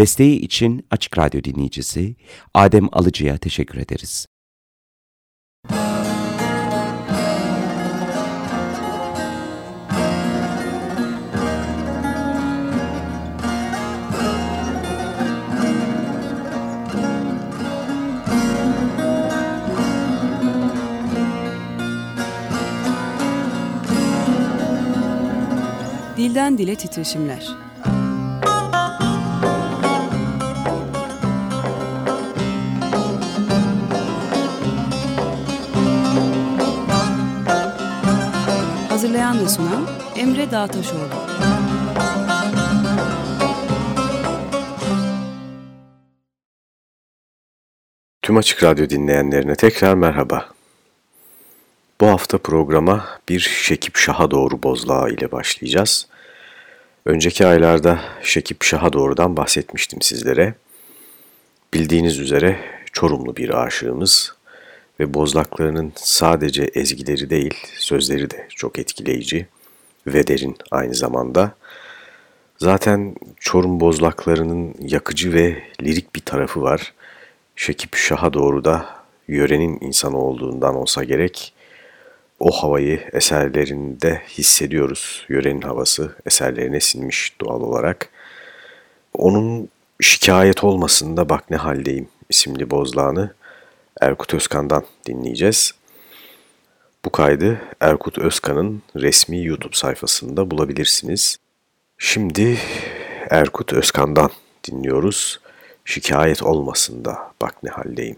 Desteği için Açık Radyo dinleyicisi Adem Alıcı'ya teşekkür ederiz. Dilden Dile Titreşimler Hazırlayan ve sunan Emre Dağtaşoğlu. Tüm Açık Radyo dinleyenlerine tekrar merhaba. Bu hafta programa bir Şekip Şah'a doğru bozlağı ile başlayacağız. Önceki aylarda Şekip Şah'a doğrudan bahsetmiştim sizlere. Bildiğiniz üzere Çorumlu bir aşığımız ve bozlaklarının sadece ezgileri değil, sözleri de çok etkileyici ve derin aynı zamanda. Zaten Çorum bozlaklarının yakıcı ve lirik bir tarafı var. Şekip Şah'a doğru da yörenin insanı olduğundan olsa gerek o havayı eserlerinde hissediyoruz. Yörenin havası eserlerine sinmiş doğal olarak. Onun şikayet olmasında bak ne haldeyim isimli bozlağını Erkut Özkan'dan dinleyeceğiz. Bu kaydı Erkut Özkan'ın resmi YouTube sayfasında bulabilirsiniz. Şimdi Erkut Özkan'dan dinliyoruz. Şikayet olmasın da bak ne haldeyim.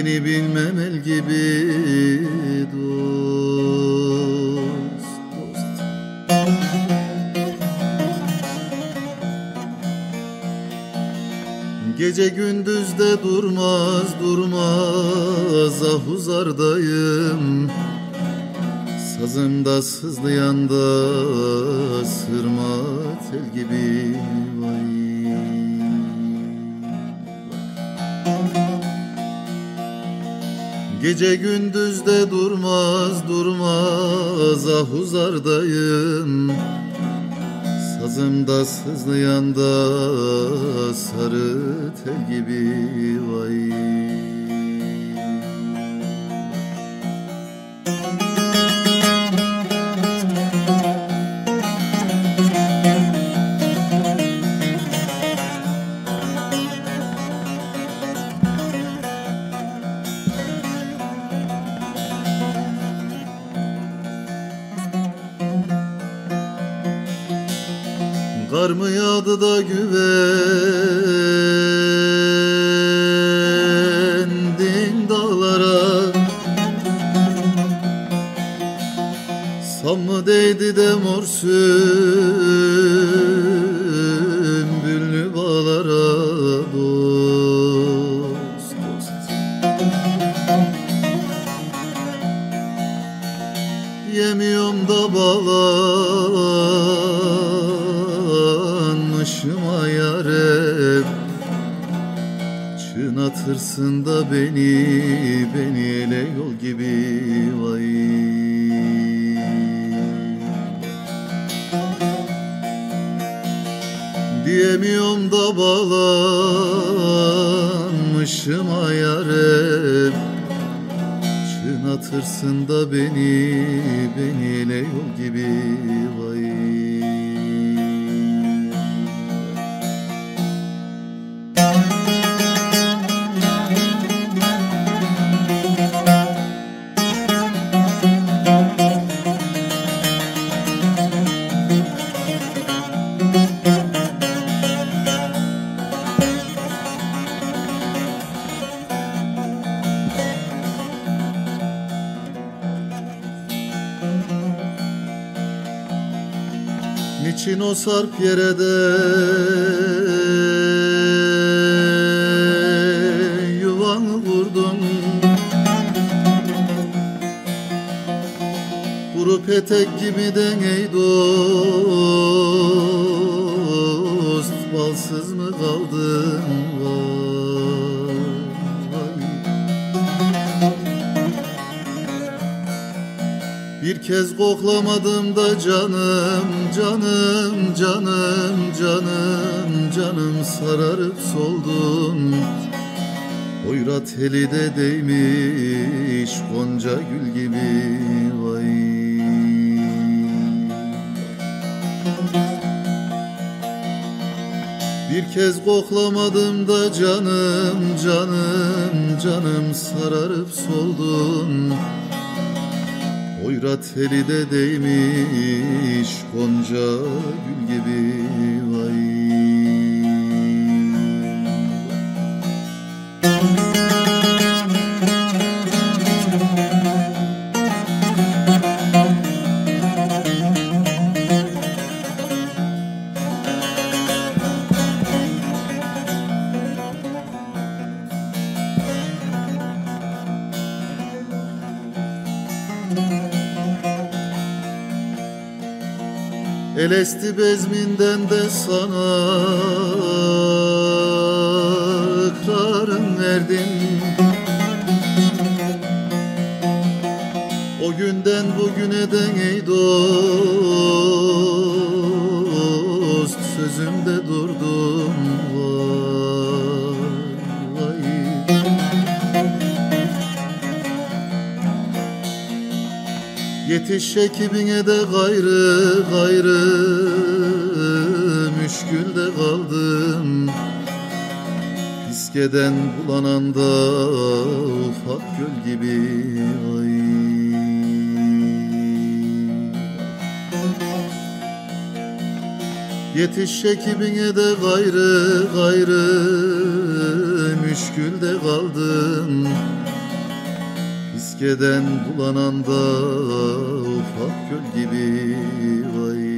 Beni bilmemel gibi Gece gündüz de durmaz durmaz. Ah uzardayım. Sazımda sızlayan da sırma tel gibi Gece gündüz de durmaz durmaz ah uzardayım. Sazımda sızlayan da sarı tel gibi vay Kar mı yağdı da güvendin dağlara. Sam mı değdi de mor Çığnatırsın da beni, beni ele yol gibi vay. Diyemiyorum da bağlanmışım ayare Çığnatırsın da beni, beni ele yol gibi vay o sarp yere de yuvanı vurdun Kuru petek gibi ey dost Balsız mı kaldın? Vay. Bir kez koklamadım da canım, canım, canım, canım, canım sararıp soldun. Oyra teli de değmiş gonca gül gibi vay. Bir kez koklamadım da canım, canım, canım sararıp soldun. Oyra teli de değmiş Gonca gül gibi vay Elesti bezminden de sana ıkrarın verdim O günden bugüne den ey dost Yetiş ekibine de gayrı gayrı Müşkülde kaldım. Fiskeden bulananda ufak göl gibi vay Yetiş ekibine de gayrı gayrı Müşkülde kaldım Fiskeden bulananda ufak göl gibi vay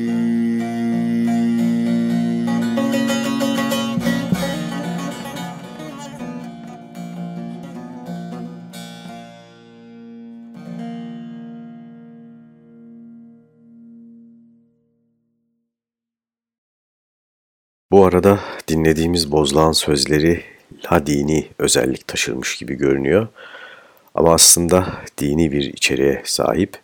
Bu arada dinlediğimiz bozlağın sözleri la dini özellik taşırmış gibi görünüyor. Ama aslında dini bir içeriğe sahip.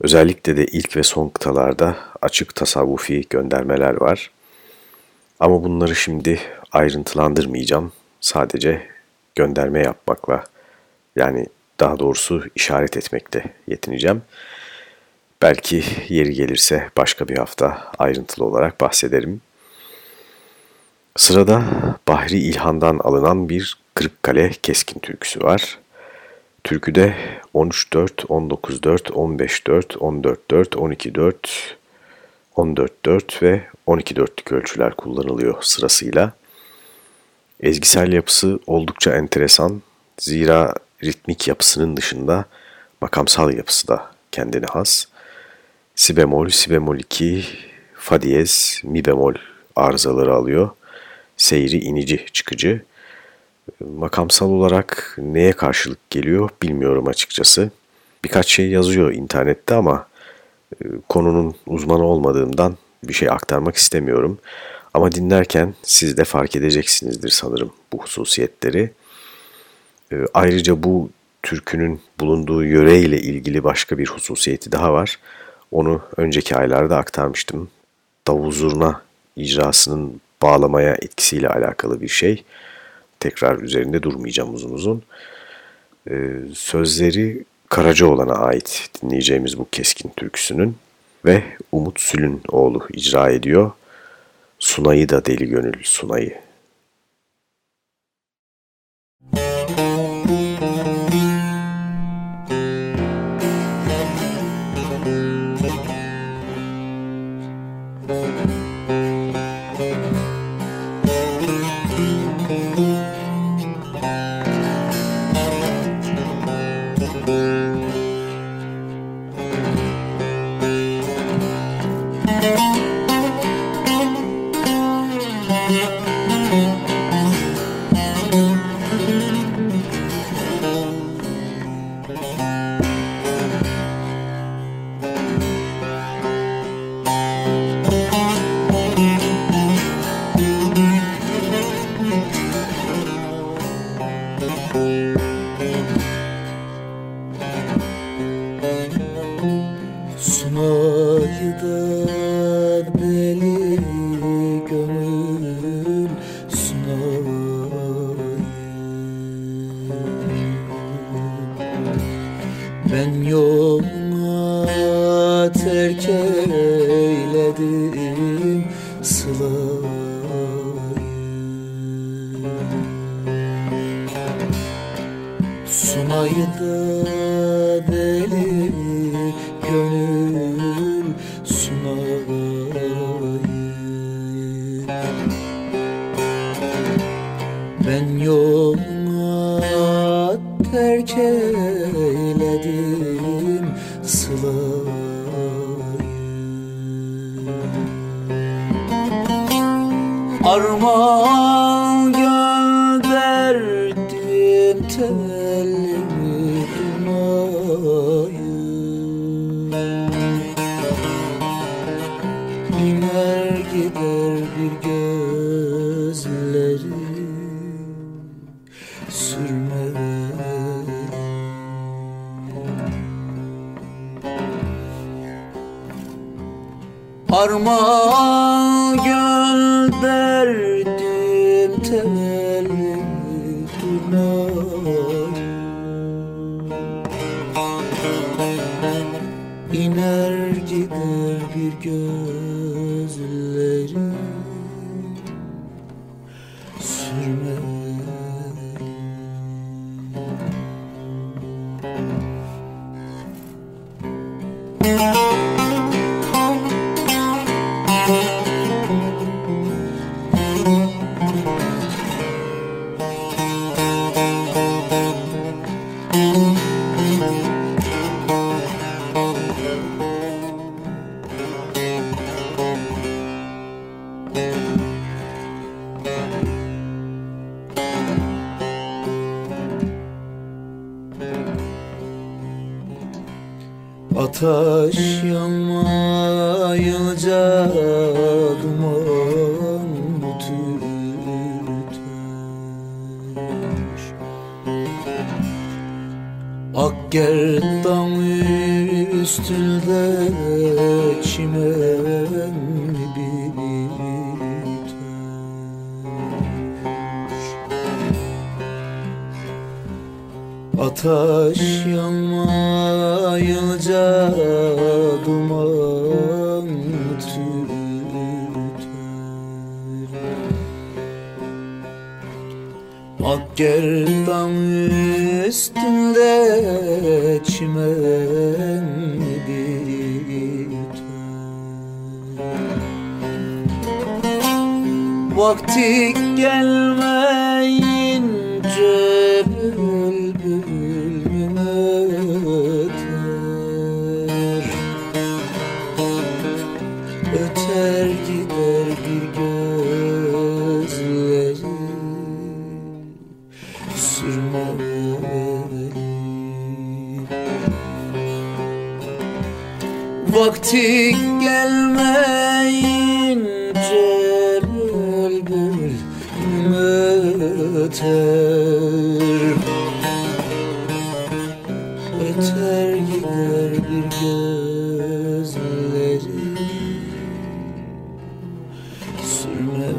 Özellikle de ilk ve son kıtalarda açık tasavvufi göndermeler var. Ama bunları şimdi ayrıntılandırmayacağım. Sadece gönderme yapmakla yani daha doğrusu işaret etmekle yetineceğim. Belki yeri gelirse başka bir hafta ayrıntılı olarak bahsederim. Sırada Bahri İlhan'dan alınan bir Kırıkkale Keskin türküsü var. Türküde 13-4, 19-4, 15-4, 14-4, 12-4, 14-4 ve 12-4'lük ölçüler kullanılıyor sırasıyla. Ezgisel yapısı oldukça enteresan. Zira ritmik yapısının dışında makamsal yapısı da kendine has. Si bemol, si bemol 2, fa diyez, mi bemol arızaları alıyor. Seyri inici çıkıcı. Makamsal olarak neye karşılık geliyor bilmiyorum açıkçası. Birkaç şey yazıyor internette ama E, konunun uzmanı olmadığımdan bir şey aktarmak istemiyorum. Ama dinlerken siz de fark edeceksinizdir sanırım bu hususiyetleri. E, ayrıca bu türkünün bulunduğu yöreyle ilgili başka bir hususiyeti daha var. Onu önceki aylarda aktarmıştım. Davul zurna icrasının bağlamaya etkisiyle alakalı bir şey. Tekrar üzerinde durmayacağım uzun uzun. Ee, sözleri Karacaoğlan'a ait dinleyeceğimiz bu keskin türküsünün ve Umut Sül'ün oğlu icra ediyor. Sunay'ı da deli gönül Sunay'ı. gönül sunayım Ben yoluna terk eyledim sılayım Armağan Arma Taş yanmayınca duman gerdan üstünde çimen biter Ataş yanmayınca duman tüter Ak üstünde çimen biter Vakti gelmeyince vakti gelmeyince bülbül öter Öter gider bir gözleri sürme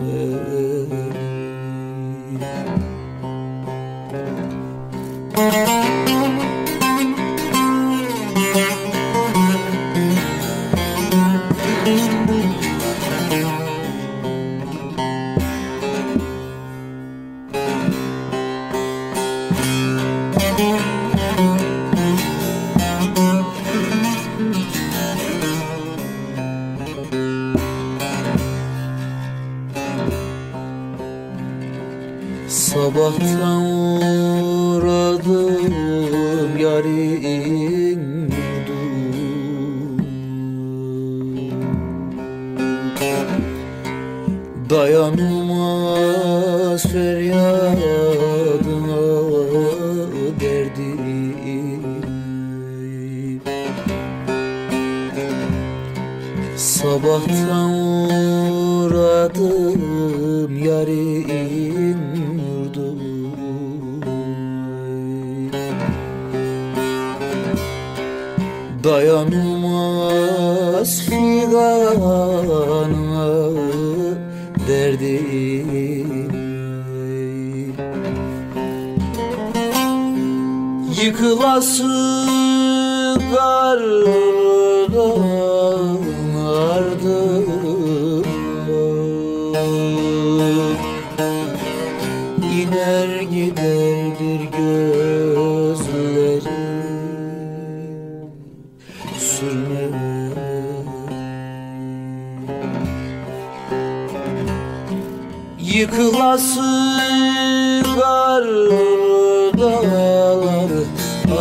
Kar dağlar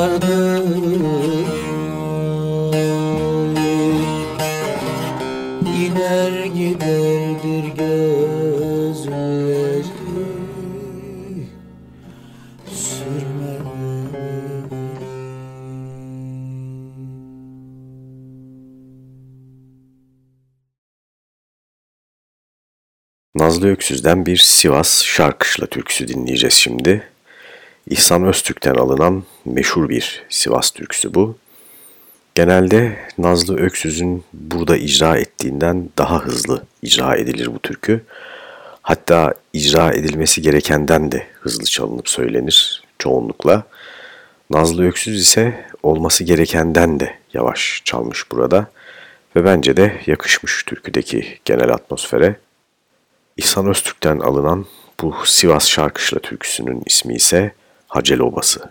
ardı Nazlı Öksüz'den bir Sivas Şarkışla türküsü dinleyeceğiz şimdi. İhsan Öztürk'ten alınan meşhur bir Sivas türküsü bu. Genelde Nazlı Öksüz'ün burada icra ettiğinden daha hızlı icra edilir bu türkü. Hatta icra edilmesi gerekenden de hızlı çalınıp söylenir çoğunlukla. Nazlı Öksüz ise olması gerekenden de yavaş çalmış burada ve bence de yakışmış türküdeki genel atmosfere. İhsan Öztürk'ten alınan bu Sivas Şarkışla türküsünün ismi ise Hacel Obası.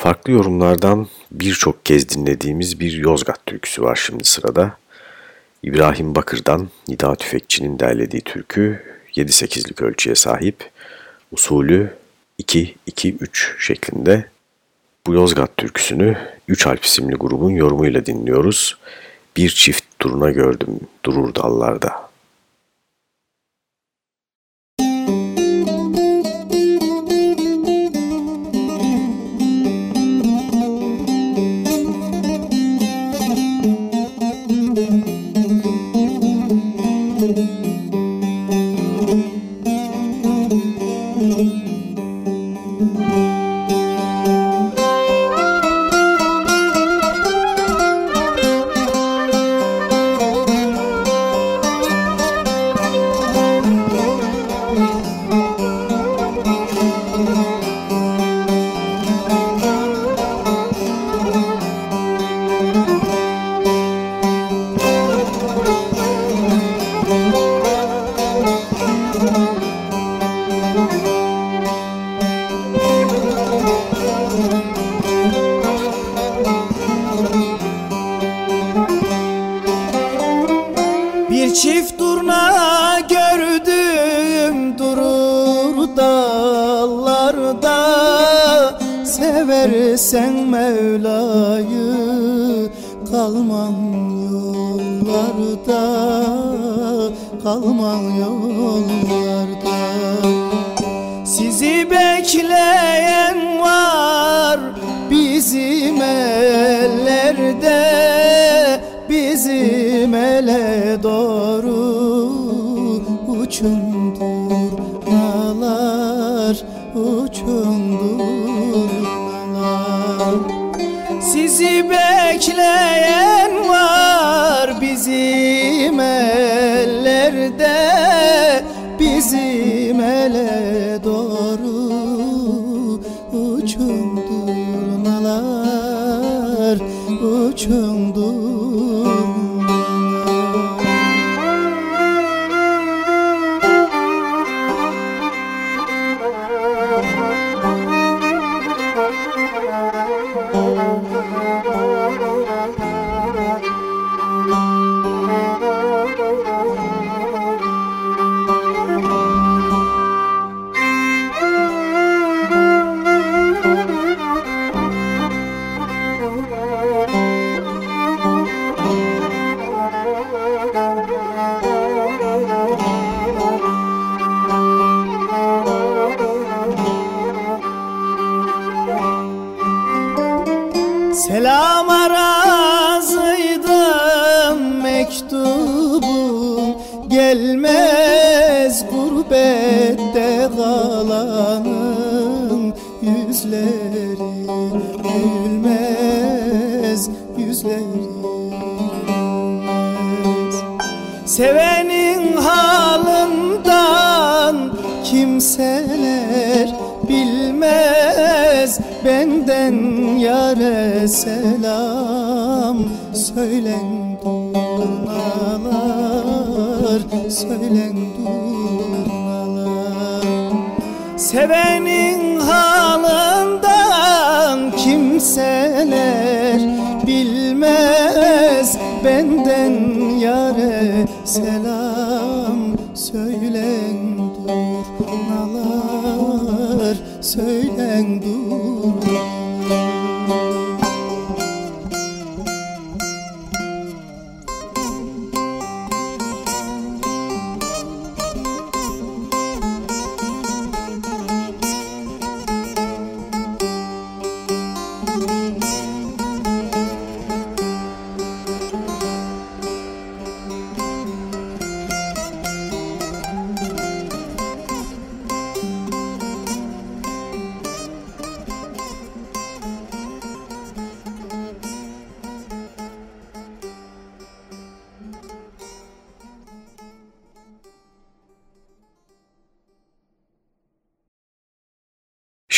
Farklı yorumlardan birçok kez dinlediğimiz bir Yozgat türküsü var şimdi sırada. İbrahim Bakır'dan Nida Tüfekçi'nin derlediği türkü 7-8'lik ölçüye sahip. Usulü 2-2-3 şeklinde. Bu Yozgat türküsünü 3 Alp isimli grubun yorumuyla dinliyoruz. Bir çift turuna gördüm durur dallarda.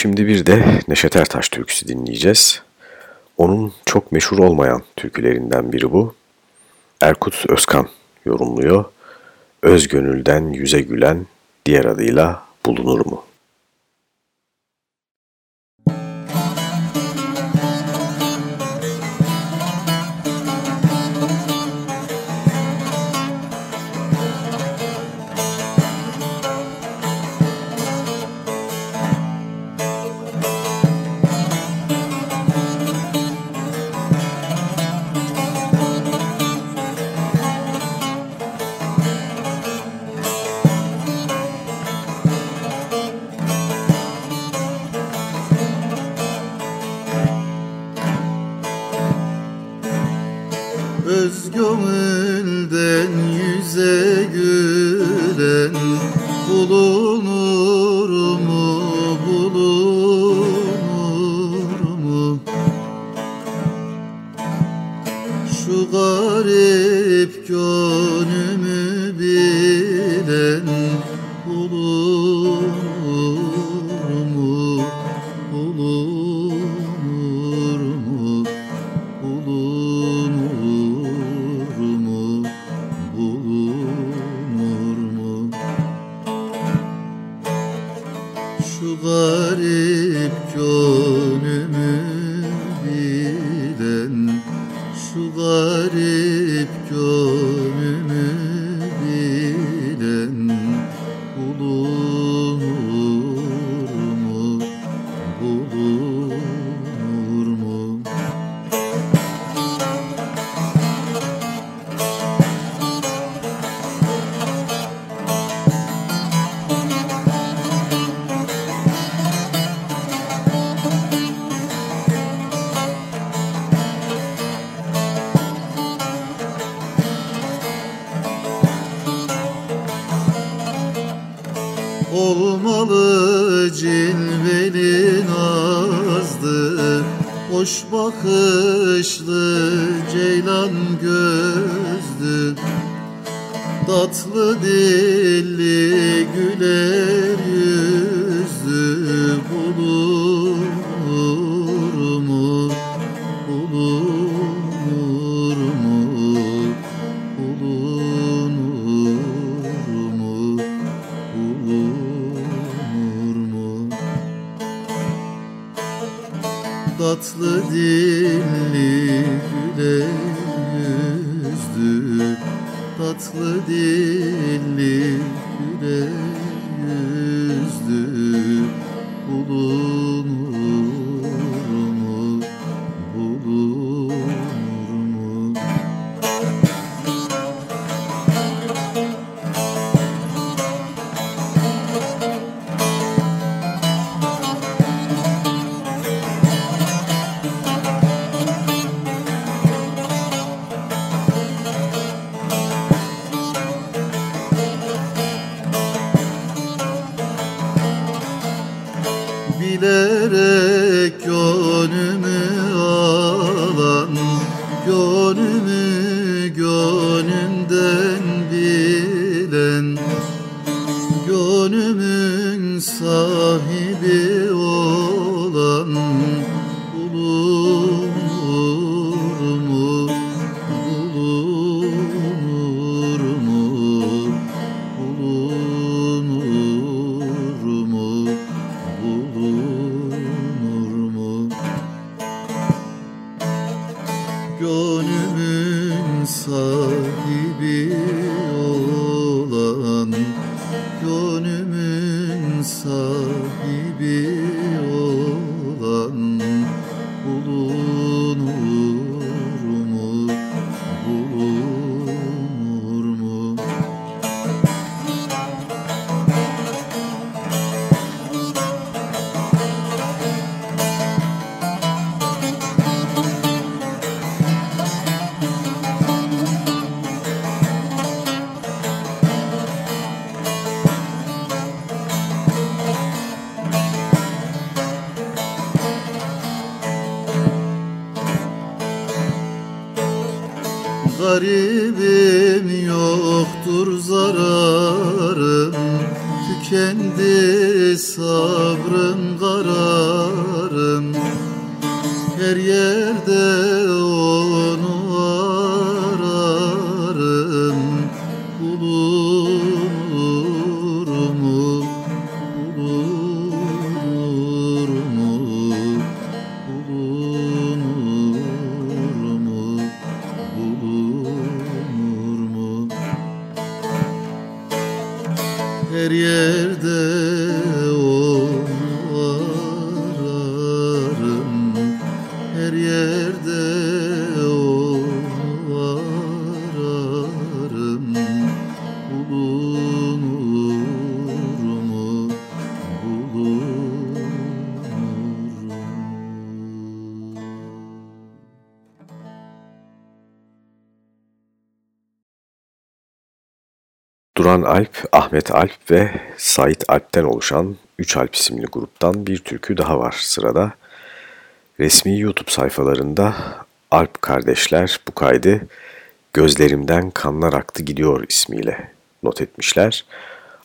Şimdi bir de Neşet Ertaş türküsü dinleyeceğiz. Onun çok meşhur olmayan türkülerinden biri bu. Erkut Özkan yorumluyor. Özgönülden yüze gülen diğer adıyla bulunur mu? Baba. Garibim yoktur zararım. Tükendi sabrım kararım. Her yerde Alp, Ahmet Alp ve Sait Alp'ten oluşan 3 Alp isimli gruptan bir türkü daha var sırada. Resmi YouTube sayfalarında Alp kardeşler bu kaydı Gözlerimden Kanlar Aktı Gidiyor ismiyle not etmişler.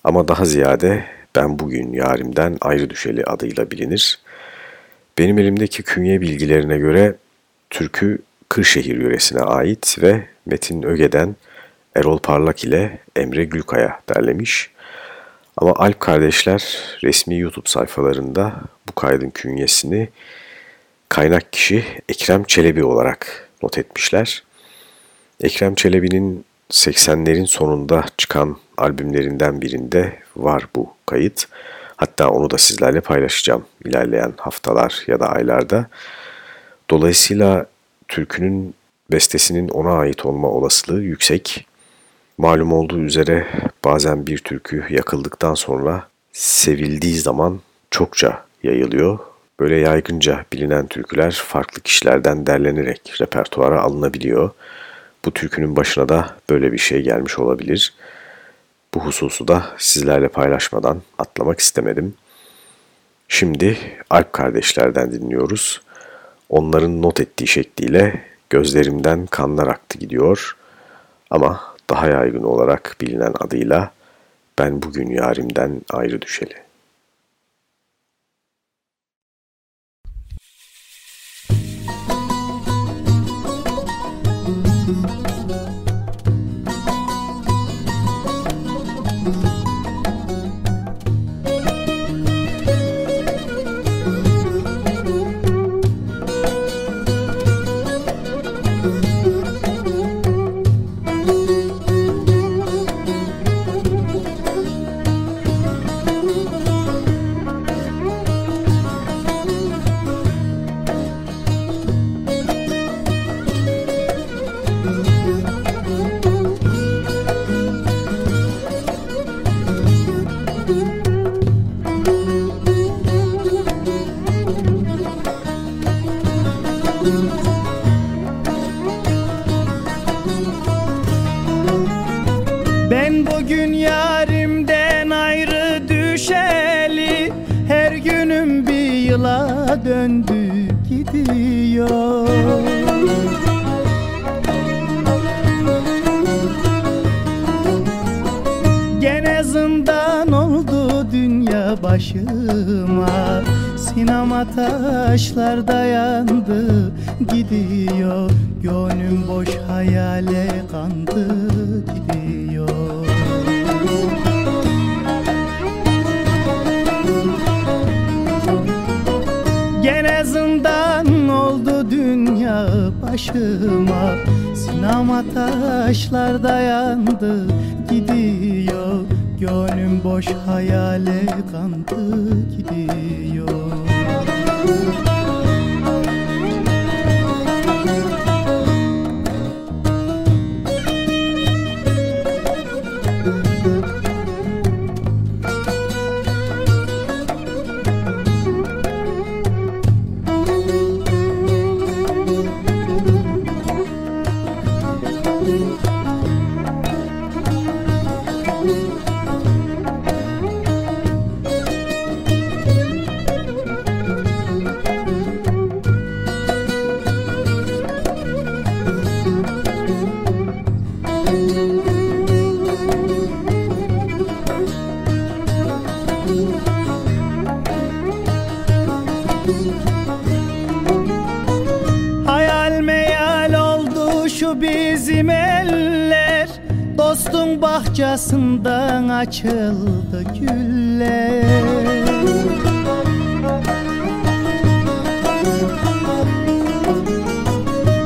Ama daha ziyade Ben Bugün Yarimden Ayrı Düşeli adıyla bilinir. Benim elimdeki künye bilgilerine göre türkü Kırşehir yöresine ait ve Metin Öge'den Erol Parlak ile Emre Gülkaya derlemiş. Ama Alp kardeşler resmi YouTube sayfalarında bu kaydın künyesini kaynak kişi Ekrem Çelebi olarak not etmişler. Ekrem Çelebi'nin 80'lerin sonunda çıkan albümlerinden birinde var bu kayıt. Hatta onu da sizlerle paylaşacağım ilerleyen haftalar ya da aylarda. Dolayısıyla türkünün bestesinin ona ait olma olasılığı yüksek. Malum olduğu üzere bazen bir türkü yakıldıktan sonra sevildiği zaman çokça yayılıyor. Böyle yaygınca bilinen türküler farklı kişilerden derlenerek repertuara alınabiliyor. Bu türkünün başına da böyle bir şey gelmiş olabilir. Bu hususu da sizlerle paylaşmadan atlamak istemedim. Şimdi Alp kardeşlerden dinliyoruz. Onların not ettiği şekliyle gözlerimden kanlar aktı gidiyor. Ama daha yaygın olarak bilinen adıyla Ben Bugün Yarimden Ayrı Düşeli. Ben bugün yarimden ayrı düşeli Her günüm bir yıla döndü gidiyor. Gene zindan oldu dünya başıma Sinema taşlar dayandı gidiyor. Gönlüm boş hayale kandı gidiyor. Gene zindan oldu dünya başıma. Sinema taşlar dayandı gidiyor. Gönlüm boş hayale kandı gidiyor bizim eller Dostun bahçesinden açıldı güller.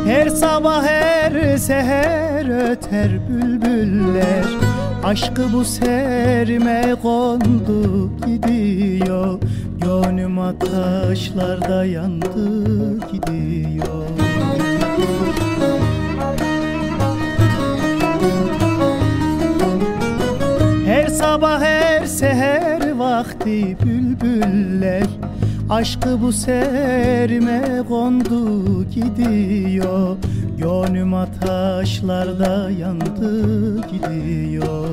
Her sabah her seher öter bülbüller. Aşkı bu serime kondu gidiyor. Gönlüm ateşlarda yandı gidiyor sabah her seher vakti bülbüller. Aşkı bu serime kondu gidiyor. Gönlüm ateşlarda yandı gidiyor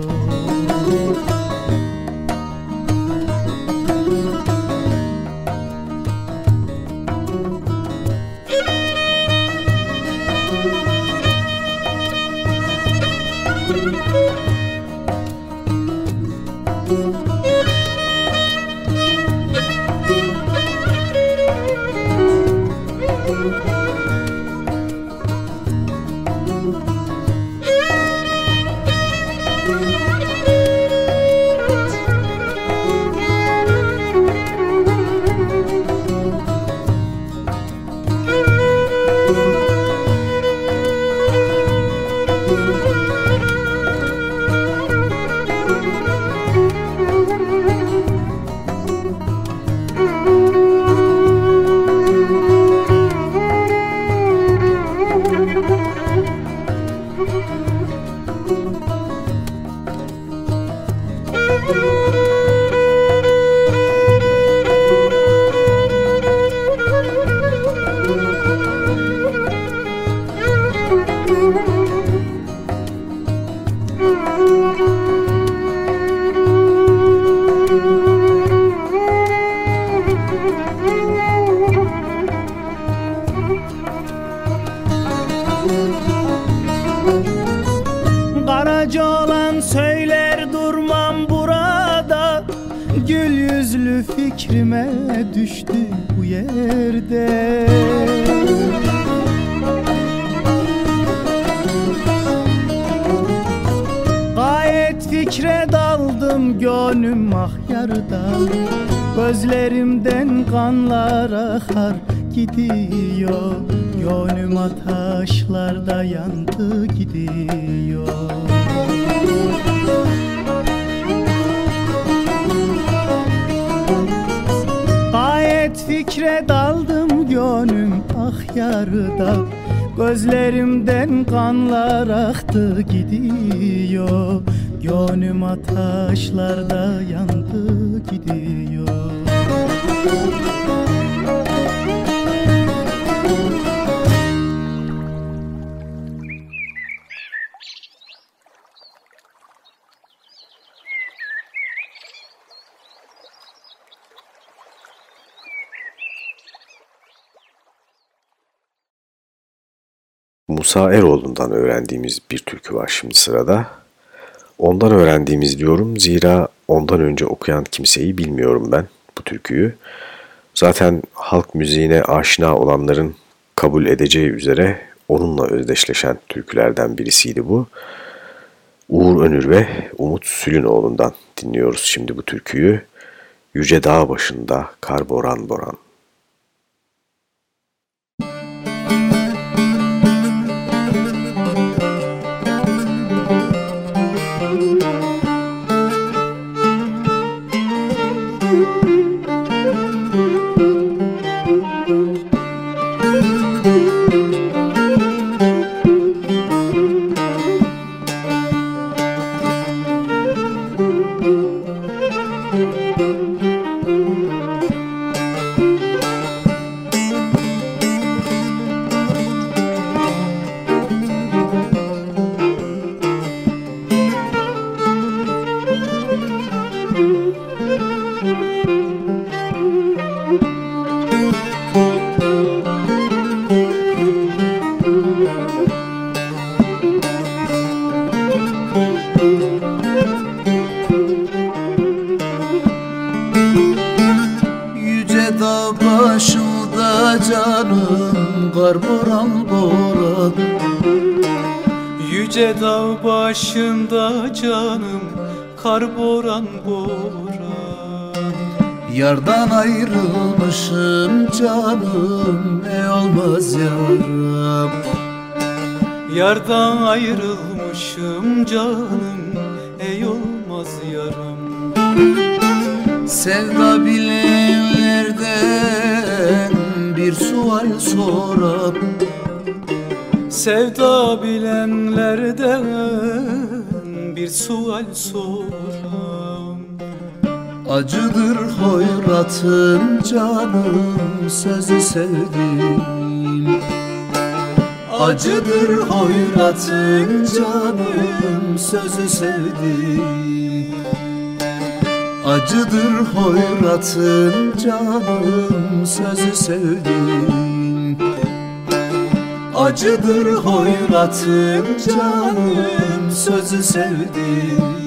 Musa Eroğlu'ndan öğrendiğimiz bir türkü var şimdi sırada. Ondan öğrendiğimiz diyorum zira ondan önce okuyan kimseyi bilmiyorum ben bu türküyü. Zaten halk müziğine aşina olanların kabul edeceği üzere onunla özdeşleşen türkülerden birisiydi bu. Uğur Önür ve Umut Sülünoğlu'ndan dinliyoruz şimdi bu türküyü. Yüce dağ başında kar boran boran. Dağ başında canım kar boran boran. Yardan ayrılmışım canım ne olmaz yarım? Yardan ayrılmışım canım ey olmaz yarım. Sevda bilenlerden bir sual soram Sevda bilenlerden bir sual soram Acıdır hoyratın canım sözü sevdim Acıdır hoyratın canım sözü sevdim Acıdır hoyratın canım sözü sevdim Acıdır hoyratın canım sözü sevdim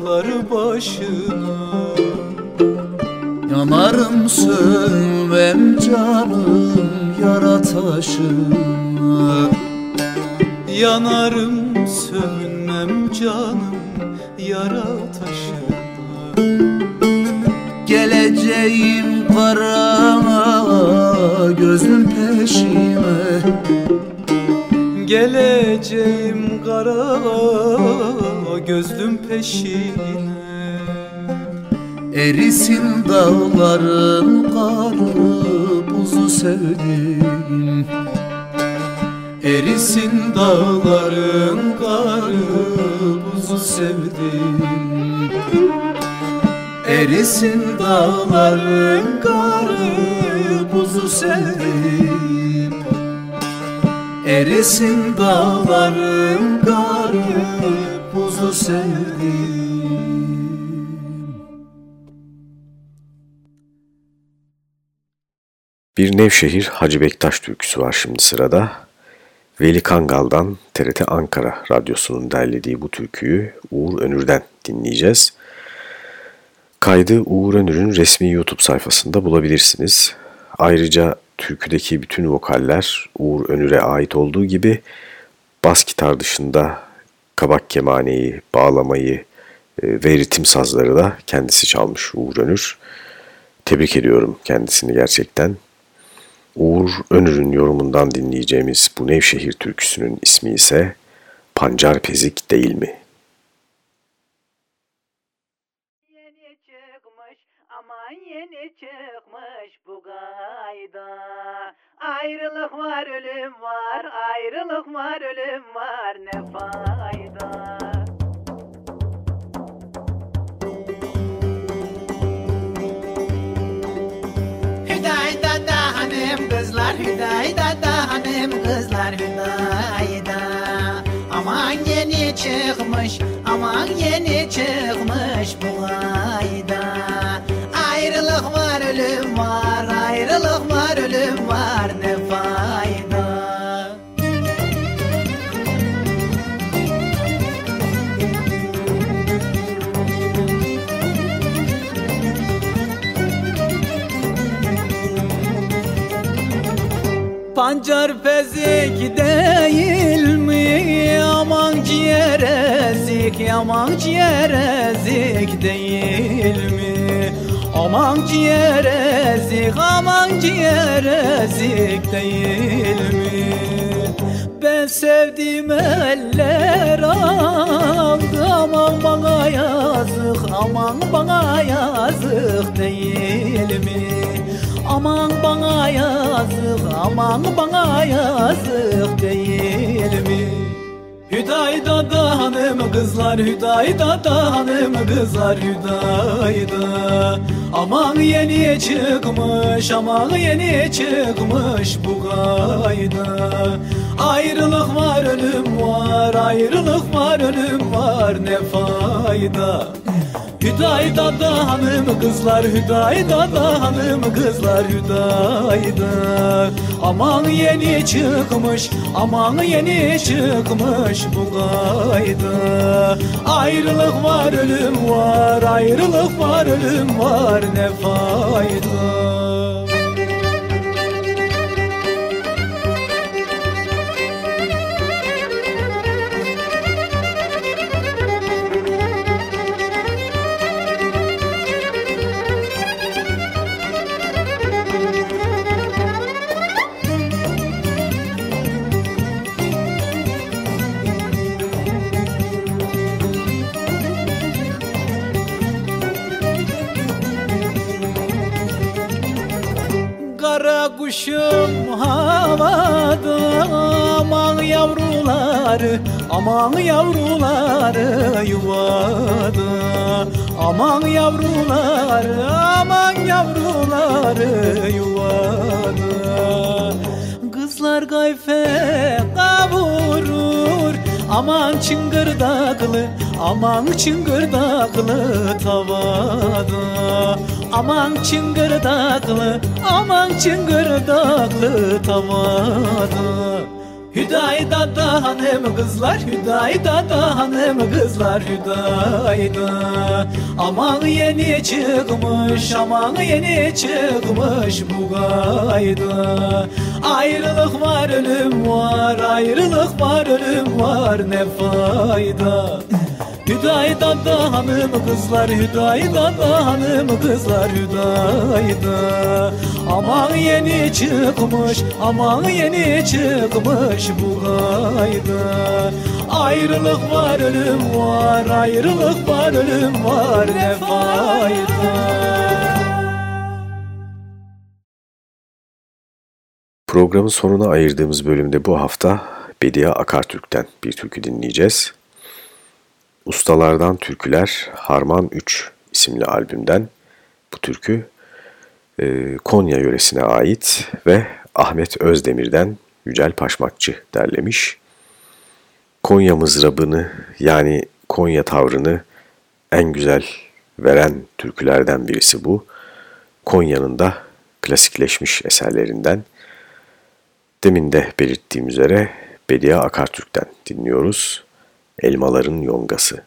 dağlar başına. Yanarım sönmem canım yara taşına. Yanarım sönmem canım yara taşına. Geleceğim kara gözün peşime Geleceğim kara gözlüm peşine. Erisin dağların karı buzu sevdim Erisin dağların karı buzu sevdim Erisin dağların karı buzu sevdim Erisin dağların karı buzu sevdim Bir Nevşehir Hacı Bektaş türküsü var şimdi sırada. Veli Kangal'dan TRT Ankara Radyosu'nun derlediği bu türküyü Uğur Önür'den dinleyeceğiz. Kaydı Uğur Önür'ün resmi YouTube sayfasında bulabilirsiniz. Ayrıca türküdeki bütün vokaller Uğur Önür'e ait olduğu gibi bas gitar dışında kabak kemaneyi, bağlamayı e, ve ritim sazları da kendisi çalmış Uğur Önür. Tebrik ediyorum kendisini gerçekten. Uğur Önür'ün yorumundan dinleyeceğimiz bu Nevşehir türküsünün ismi ise Pancar Pezik değil mi? Yeni çıkmış çıkmış bu gayda. Ayrılık var ölüm var ayrılık var ölüm var ne fayda? Hüdayda da hanım kızlar Hüdayda da hanım kızlar Hüdayda. Aman yeni çıkmış Aman yeni çıkmış bu ayda Pancar pezik değil mi? Aman ciğer ezik, aman ciğer ezik değil mi? Aman ciğer ezik, aman ciğer ezik değil mi? Ben sevdiğim eller aldı Aman bana yazık, aman bana yazık değil mi? Aman bana yazık, aman bana yazık değil mi? Hüdayda da hanım kızlar Hüdayda da hanım kızlar Hüdayda. Aman yeni çıkmış aman yeni çıkmış bu gayda Ayrılık var ölüm var ayrılık var ölüm var ne fayda Hüdayda da hanım kızlar Hüdayda da hanım kızlar Hüdayda Aman yeni çıkmış aman yeni çıkmış bu gayda Ayrılık var ölüm var ayrılık var ölüm var ne fayda aman yavruları aman yavruları yuvada aman yavruları aman yavruları yuvada Kızlar gayfe kavurur Aman çıngırdaklı Aman çıngırdaklı tavada. Aman çıngırdaklı Aman çıngırdaklı tavada Hüdayda da hanım kızlar Hüdayda da hanım kızlar Hüdayda Aman yeni çıkmış Aman yeni çıkmış bu gayda Ayrılık var ölüm var Ayrılık var ölüm var ne fayda Hüdayda da hanım kızlar Hüdayda da hanım kızlar Hüdayda Aman yeni çıkmış Aman yeni çıkmış bu gayda Ayrılık var ölüm var Ayrılık var ölüm var ne fayda Programın sonuna ayırdığımız bölümde bu hafta Bediye Akartürk'ten bir türkü dinleyeceğiz. Ustalardan Türküler Harman 3 isimli albümden bu türkü e, Konya yöresine ait ve Ahmet Özdemir'den Yücel Paşmakçı derlemiş. Konya mızrabını yani Konya tavrını en güzel veren türkülerden birisi bu. Konya'nın da klasikleşmiş eserlerinden. Demin de belirttiğim üzere Bediye Akartürk'ten dinliyoruz. Elmaların Yongası.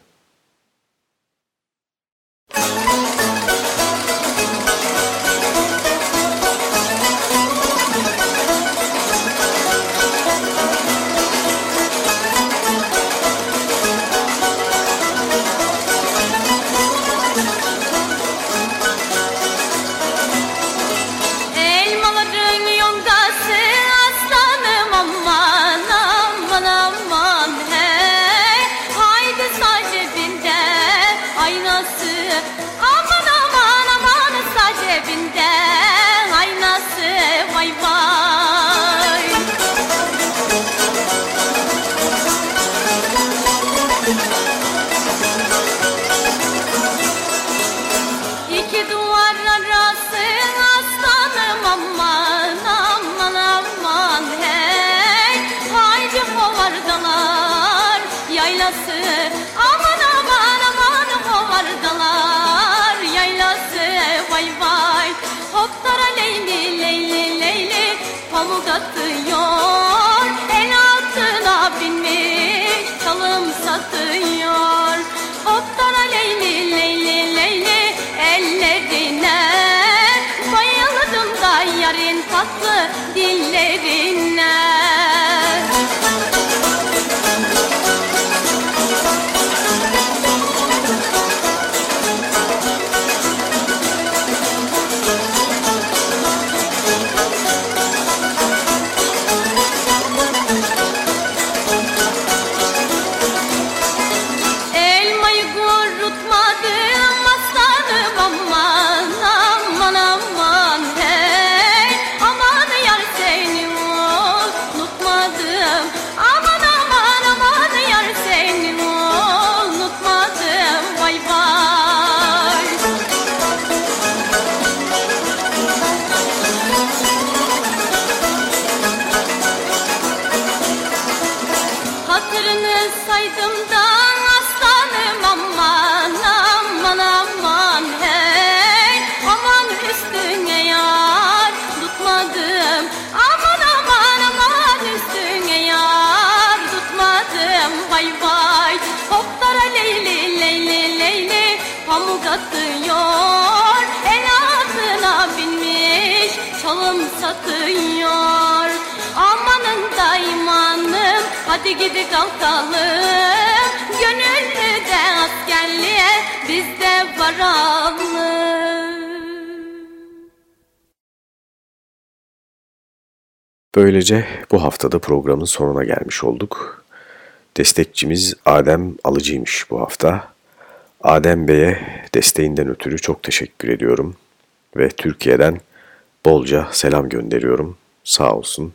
Tatlı dillerine hadi gidi kalkalım Gönüllü de askerliğe biz de varalım Böylece bu haftada programın sonuna gelmiş olduk. Destekçimiz Adem Alıcı'ymış bu hafta. Adem Bey'e desteğinden ötürü çok teşekkür ediyorum. Ve Türkiye'den bolca selam gönderiyorum. Sağ olsun.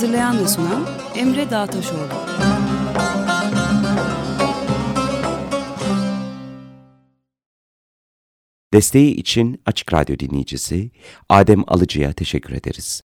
Hazırlayan ve sunan Emre Dağtaşoğlu. Desteği için Açık Radyo dinleyicisi Adem Alıcı'ya teşekkür ederiz.